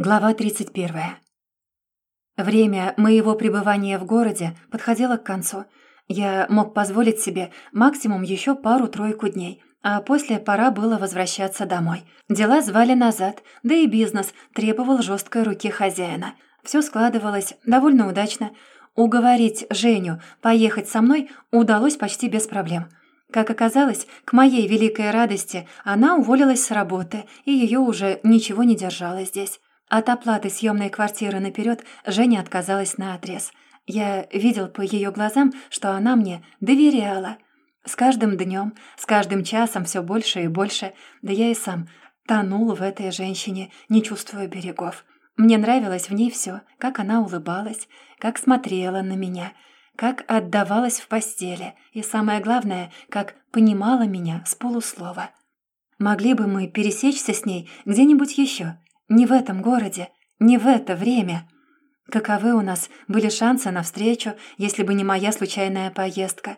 Глава 31. Время моего пребывания в городе подходило к концу. Я мог позволить себе максимум еще пару-тройку дней, а после пора было возвращаться домой. Дела звали назад, да и бизнес требовал жесткой руки хозяина. Все складывалось довольно удачно. Уговорить Женю поехать со мной удалось почти без проблем. Как оказалось, к моей великой радости она уволилась с работы, и ее уже ничего не держало здесь. От оплаты съемной квартиры наперед Женя отказалась на отрез. Я видел по ее глазам, что она мне доверяла. С каждым днем, с каждым часом все больше и больше, да я и сам тонул в этой женщине, не чувствуя берегов. Мне нравилось в ней все, как она улыбалась, как смотрела на меня, как отдавалась в постели, и самое главное, как понимала меня с полуслова. Могли бы мы пересечься с ней где-нибудь еще, не в этом городе, не в это время. Каковы у нас были шансы на встречу, если бы не моя случайная поездка?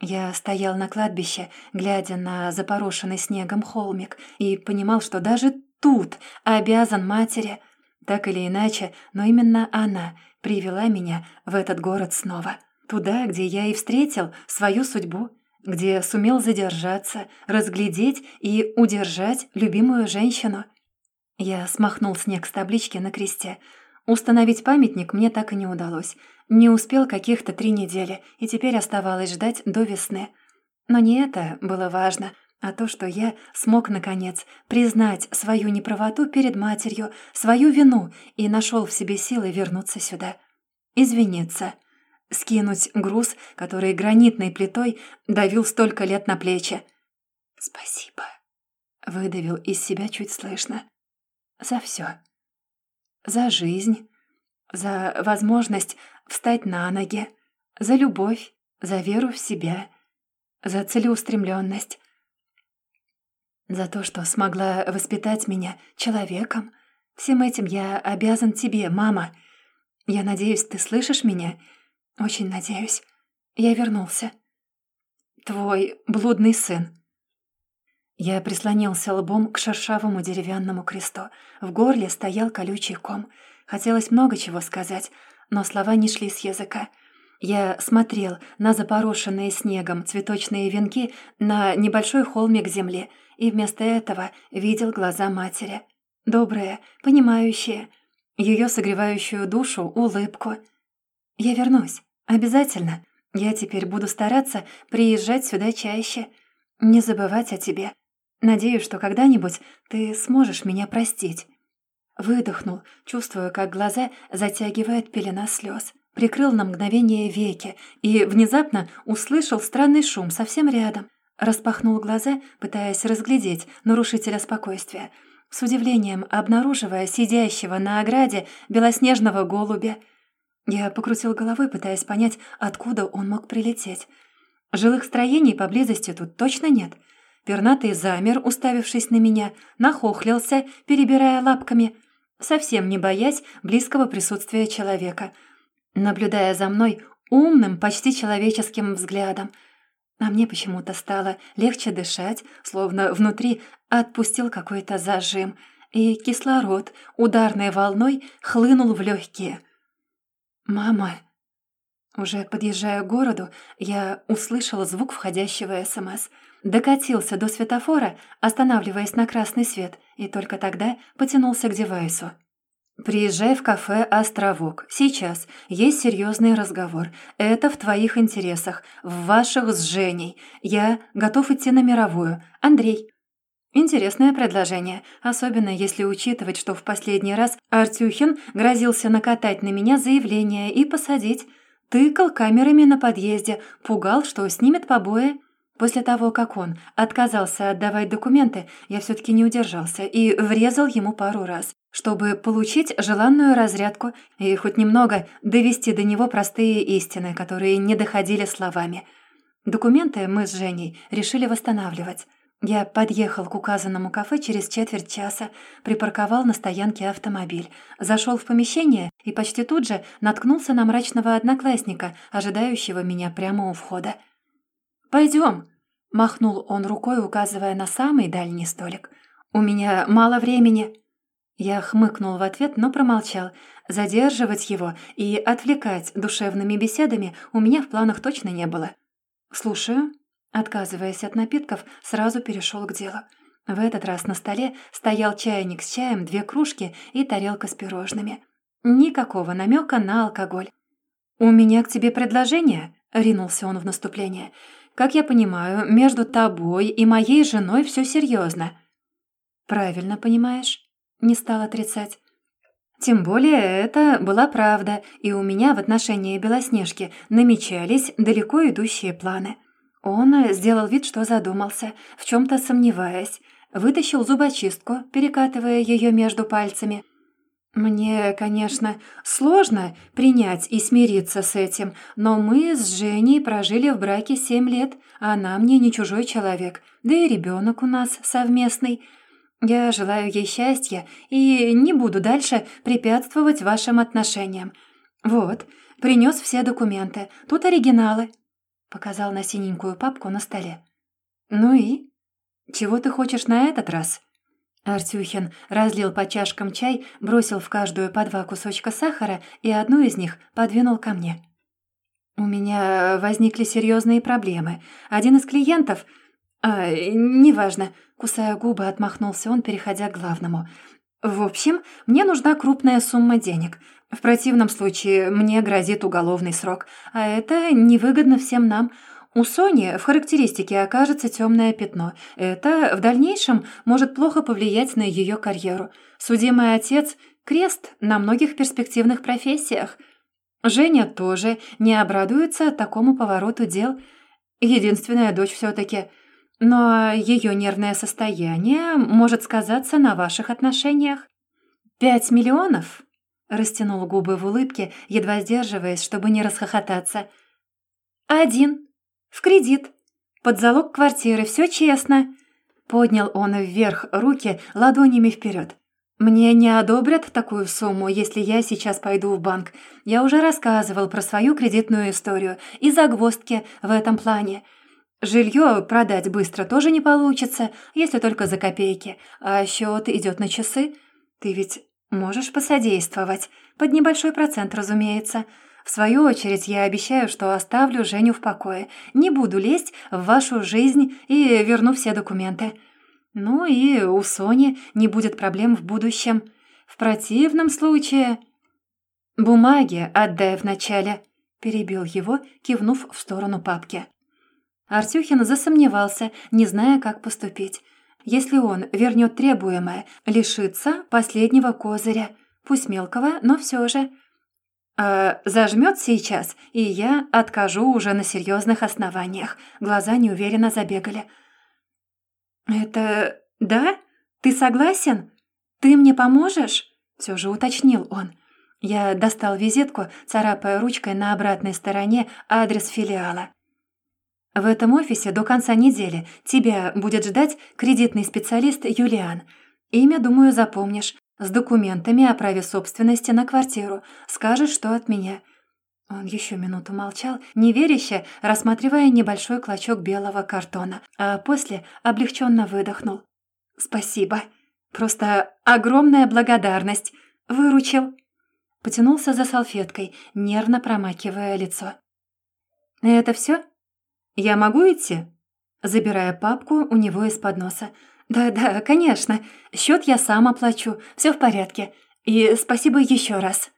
Я стоял на кладбище, глядя на запорошенный снегом холмик, и понимал, что даже тут обязан матери. Так или иначе, но именно она привела меня в этот город снова. Туда, где я и встретил свою судьбу, где сумел задержаться, разглядеть и удержать любимую женщину — я смахнул снег с таблички на кресте. Установить памятник мне так и не удалось. Не успел каких-то три недели, и теперь оставалось ждать до весны. Но не это было важно, а то, что я смог, наконец, признать свою неправоту перед матерью, свою вину, и нашел в себе силы вернуться сюда. Извиниться. Скинуть груз, который гранитной плитой давил столько лет на плечи. «Спасибо», — выдавил из себя чуть слышно. За все. За жизнь, за возможность встать на ноги, за любовь, за веру в себя, за целеустремленность, за то, что смогла воспитать меня человеком. Всем этим я обязан тебе, мама. Я надеюсь, ты слышишь меня? Очень надеюсь. Я вернулся. Твой блудный сын. Я прислонился лбом к шершавому деревянному кресту. В горле стоял колючий ком. Хотелось много чего сказать, но слова не шли с языка. Я смотрел на запорошенные снегом цветочные венки на небольшой холмик земли и вместо этого видел глаза матери. Добрые, понимающие, ее согревающую душу улыбку. «Я вернусь. Обязательно. Я теперь буду стараться приезжать сюда чаще. Не забывать о тебе. Надеюсь, что когда-нибудь ты сможешь меня простить». Выдохнул, чувствуя, как глаза затягивает пелена слез. Прикрыл на мгновение веки и внезапно услышал странный шум совсем рядом. Распахнул глаза, пытаясь разглядеть нарушителя спокойствия. С удивлением обнаруживая сидящего на ограде белоснежного голубя. Я покрутил головой, пытаясь понять, откуда он мог прилететь. Жилых строений поблизости тут точно нет — Пернатый замер, уставившись на меня, нахохлился, перебирая лапками, совсем не боясь близкого присутствия человека, наблюдая за мной умным, почти человеческим взглядом. А мне почему-то стало легче дышать, словно внутри отпустил какой-то зажим, и кислород ударной волной хлынул в легкие. «Мама!» Уже подъезжая к городу, я услышала звук входящего СМС — Докатился до светофора, останавливаясь на красный свет, и только тогда потянулся к девайсу. «Приезжай в кафе «Островок». Сейчас. Есть серьезный разговор. Это в твоих интересах, в ваших с Женей. Я готов идти на мировую. Андрей». Интересное предложение, особенно если учитывать, что в последний раз Артюхин грозился накатать на меня заявление и посадить. Тыкал камерами на подъезде, пугал, что снимет побои. После того, как он отказался отдавать документы, я все-таки не удержался и врезал ему пару раз, чтобы получить желанную разрядку и хоть немного довести до него простые истины, которые не доходили словами. Документы мы с Женей решили восстанавливать. Я подъехал к указанному кафе через четверть часа, припарковал на стоянке автомобиль, зашел в помещение и почти тут же наткнулся на мрачного одноклассника, ожидающего меня прямо у входа. «Пойдем», — махнул он рукой, указывая на самый дальний столик. «У меня мало времени». Я хмыкнул в ответ, но промолчал. Задерживать его и отвлекать душевными беседами у меня в планах точно не было. «Слушаю». Отказываясь от напитков, сразу перешел к делу. В этот раз на столе стоял чайник с чаем, две кружки и тарелка с пирожными. Никакого намека на алкоголь. «У меня к тебе предложение», — ринулся он в наступление. «Как я понимаю, между тобой и моей женой все серьезно. «Правильно понимаешь», — не стал отрицать. Тем более это была правда, и у меня в отношении Белоснежки намечались далеко идущие планы. Он сделал вид, что задумался, в чем то сомневаясь, вытащил зубочистку, перекатывая ее между пальцами. «Мне, конечно, сложно принять и смириться с этим, но мы с Женей прожили в браке семь лет, а она мне не чужой человек, да и ребенок у нас совместный». Я желаю ей счастья и не буду дальше препятствовать вашим отношениям. Вот, принес все документы. Тут оригиналы. Показал на синенькую папку на столе. Ну и? Чего ты хочешь на этот раз? Артюхин разлил по чашкам чай, бросил в каждую по два кусочка сахара и одну из них подвинул ко мне. У меня возникли серьезные проблемы. Один из клиентов «А, неважно», — кусая губы, отмахнулся он, переходя к главному. «В общем, мне нужна крупная сумма денег. В противном случае мне грозит уголовный срок, а это невыгодно всем нам. У Сони в характеристике окажется темное пятно. Это в дальнейшем может плохо повлиять на ее карьеру. Судимый отец — крест на многих перспективных профессиях. Женя тоже не обрадуется такому повороту дел. Единственная дочь все таки но ее нервное состояние может сказаться на ваших отношениях. «Пять миллионов?» — растянул губы в улыбке, едва сдерживаясь, чтобы не расхохотаться. «Один. В кредит. Под залог квартиры. Все честно». Поднял он вверх руки ладонями вперед. «Мне не одобрят такую сумму, если я сейчас пойду в банк. Я уже рассказывал про свою кредитную историю и загвоздки в этом плане. Жилье продать быстро тоже не получится, если только за копейки, а счет идет на часы. Ты ведь можешь посодействовать, под небольшой процент, разумеется. В свою очередь я обещаю, что оставлю Женю в покое, не буду лезть в вашу жизнь и верну все документы. Ну и у Сони не будет проблем в будущем. В противном случае... «Бумаги отдай вначале», — перебил его, кивнув в сторону папки. Артюхин засомневался, не зная, как поступить. Если он вернет требуемое, лишится последнего козыря. Пусть мелкого, но все же. А зажмет сейчас, и я откажу уже на серьезных основаниях. Глаза неуверенно забегали. «Это... да? Ты согласен? Ты мне поможешь?» Все же уточнил он. Я достал визитку, царапая ручкой на обратной стороне адрес филиала. В этом офисе до конца недели тебя будет ждать кредитный специалист Юлиан. Имя, думаю, запомнишь. С документами о праве собственности на квартиру. Скажешь, что от меня». Он еще минуту молчал, неверяще, рассматривая небольшой клочок белого картона, а после облегченно выдохнул. «Спасибо. Просто огромная благодарность. Выручил». Потянулся за салфеткой, нервно промакивая лицо. «Это все? «Я могу идти?» Забирая папку у него из-под носа. «Да-да, конечно. Счет я сам оплачу. Все в порядке. И спасибо еще раз».